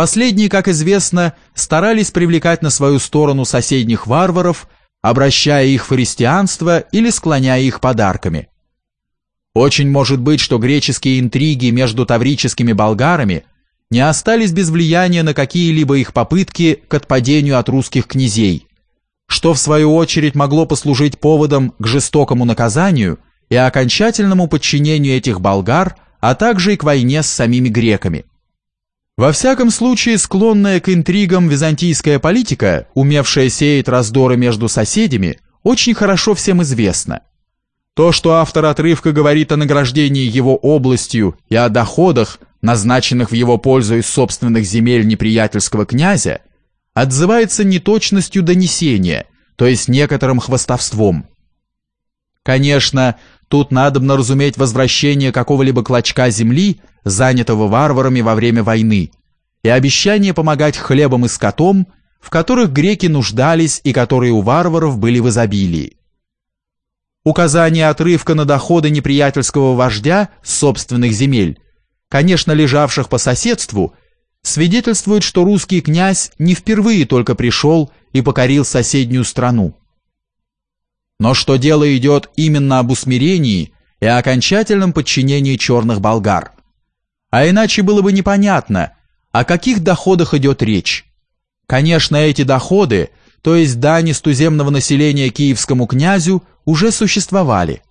Последние, как известно, старались привлекать на свою сторону соседних варваров, обращая их в христианство или склоняя их подарками. Очень может быть, что греческие интриги между таврическими болгарами не остались без влияния на какие-либо их попытки к отпадению от русских князей, что в свою очередь могло послужить поводом к жестокому наказанию и окончательному подчинению этих болгар, а также и к войне с самими греками. Во всяком случае, склонная к интригам византийская политика, умевшая сеять раздоры между соседями, очень хорошо всем известна. То, что автор отрывка говорит о награждении его областью и о доходах, назначенных в его пользу из собственных земель неприятельского князя, отзывается неточностью донесения, то есть некоторым хвастовством. Конечно, тут надобно разуметь возвращение какого-либо клочка земли, занятого варварами во время войны, и обещание помогать хлебом и скотом, в которых греки нуждались и которые у варваров были в изобилии. Указание отрывка на доходы неприятельского вождя собственных земель, конечно, лежавших по соседству, свидетельствует, что русский князь не впервые только пришел и покорил соседнюю страну. Но что дело идет именно об усмирении и окончательном подчинении черных болгар. А иначе было бы непонятно, о каких доходах идет речь. Конечно, эти доходы, то есть дани с туземного населения киевскому князю, уже существовали.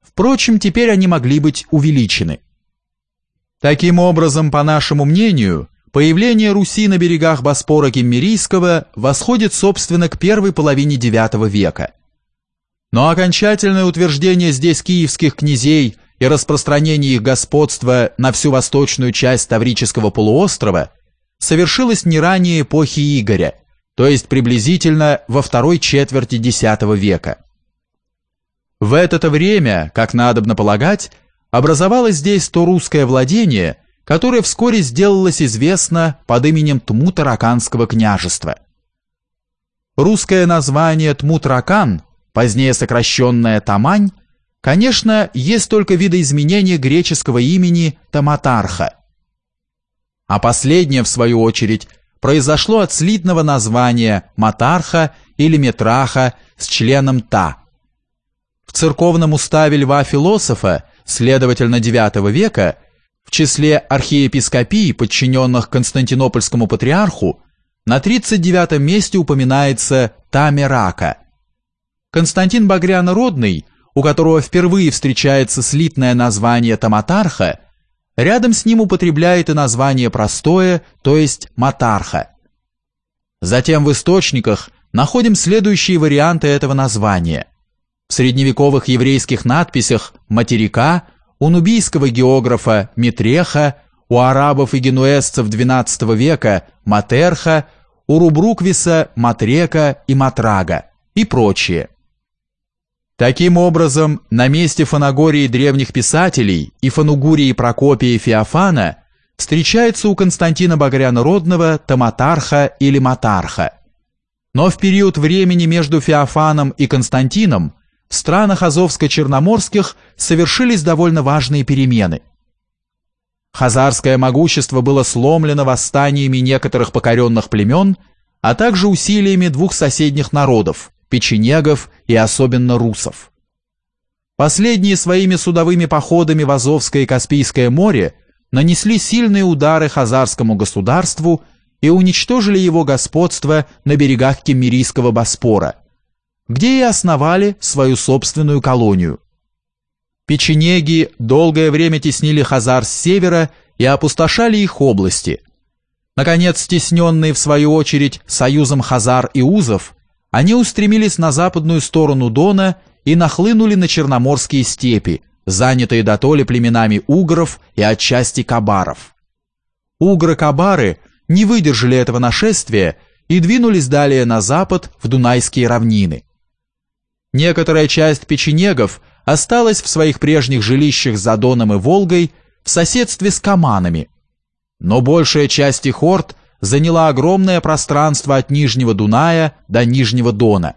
Впрочем, теперь они могли быть увеличены. Таким образом, по нашему мнению, появление Руси на берегах Боспора Киммерийского восходит, собственно, к первой половине IX века. Но окончательное утверждение здесь киевских князей и распространение их господства на всю восточную часть Таврического полуострова совершилось не ранее эпохи Игоря, то есть приблизительно во второй четверти X века. В это время, как надобно полагать, образовалось здесь то русское владение, которое вскоре сделалось известно под именем Тмутараканского княжества. Русское название Тмутаракан, позднее сокращенное Тамань, конечно, есть только видоизменение греческого имени Таматарха. А последнее, в свою очередь, произошло от слитного названия Матарха или Метраха с членом Та – в церковном уставе льва-философа, следовательно IX века, в числе архиепископий, подчиненных Константинопольскому патриарху, на 39 месте упоминается Тамерака. Константин Багряно-Родный, у которого впервые встречается слитное название Таматарха, рядом с ним употребляет и название простое, то есть Матарха. Затем в источниках находим следующие варианты этого названия – в средневековых еврейских надписях материка, у нубийского географа Митреха, у арабов и генуэзцев XII века Матерха, у Рубруквиса Матрека и Матрага и прочее. Таким образом, на месте фанагории древних писателей и фанугурии Прокопия и Феофана встречается у Константина Багряна-Родного Таматарха или Матарха. Но в период времени между Феофаном и Константином в странах Азовско-Черноморских совершились довольно важные перемены. Хазарское могущество было сломлено восстаниями некоторых покоренных племен, а также усилиями двух соседних народов – печенегов и особенно русов. Последние своими судовыми походами в Азовское и Каспийское море нанесли сильные удары хазарскому государству и уничтожили его господство на берегах Кеммерийского Боспора – где и основали свою собственную колонию. Печенеги долгое время теснили хазар с севера и опустошали их области. Наконец, стесненные в свою очередь союзом хазар и узов, они устремились на западную сторону Дона и нахлынули на черноморские степи, занятые дотоле племенами угров и отчасти кабаров. Угры-кабары не выдержали этого нашествия и двинулись далее на запад в Дунайские равнины. Некоторая часть печенегов осталась в своих прежних жилищах за Доном и Волгой в соседстве с Каманами, но большая часть их орд заняла огромное пространство от Нижнего Дуная до Нижнего Дона.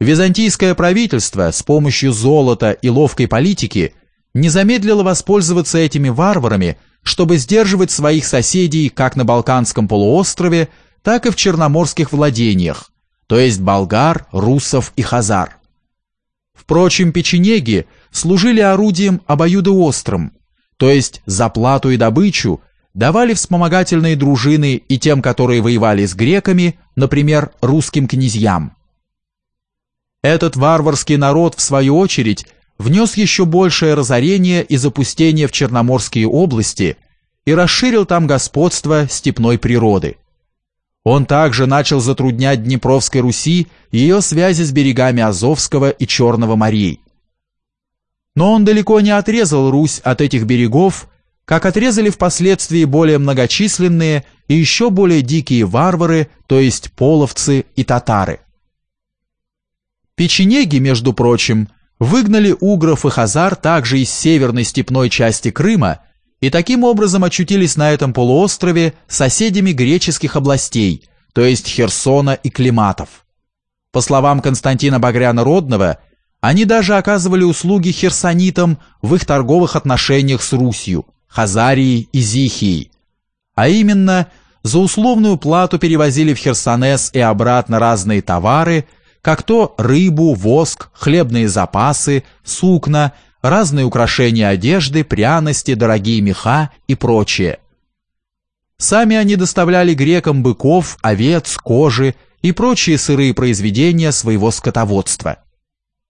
Византийское правительство с помощью золота и ловкой политики не замедлила воспользоваться этими варварами, чтобы сдерживать своих соседей как на Балканском полуострове, так и в черноморских владениях, то есть болгар, русов и хазар. Впрочем, печенеги служили орудием обоюдоострым, то есть за плату и добычу давали вспомогательные дружины и тем, которые воевали с греками, например, русским князьям. Этот варварский народ, в свою очередь, внес еще большее разорение и запустение в Черноморские области и расширил там господство степной природы. Он также начал затруднять Днепровской Руси ее связи с берегами Азовского и Черного морей. Но он далеко не отрезал Русь от этих берегов, как отрезали впоследствии более многочисленные и еще более дикие варвары, то есть половцы и татары. Печенеги, между прочим, выгнали угров и хазар также из северной степной части Крыма и таким образом очутились на этом полуострове соседями греческих областей, то есть Херсона и Климатов. По словам Константина Багряна Родного, они даже оказывали услуги херсонитам в их торговых отношениях с Русью, Хазарией и Зихией, а именно за условную плату перевозили в Херсонес и обратно разные товары – как то рыбу, воск, хлебные запасы, сукна, разные украшения одежды, пряности, дорогие меха и прочее. Сами они доставляли грекам быков, овец, кожи и прочие сырые произведения своего скотоводства.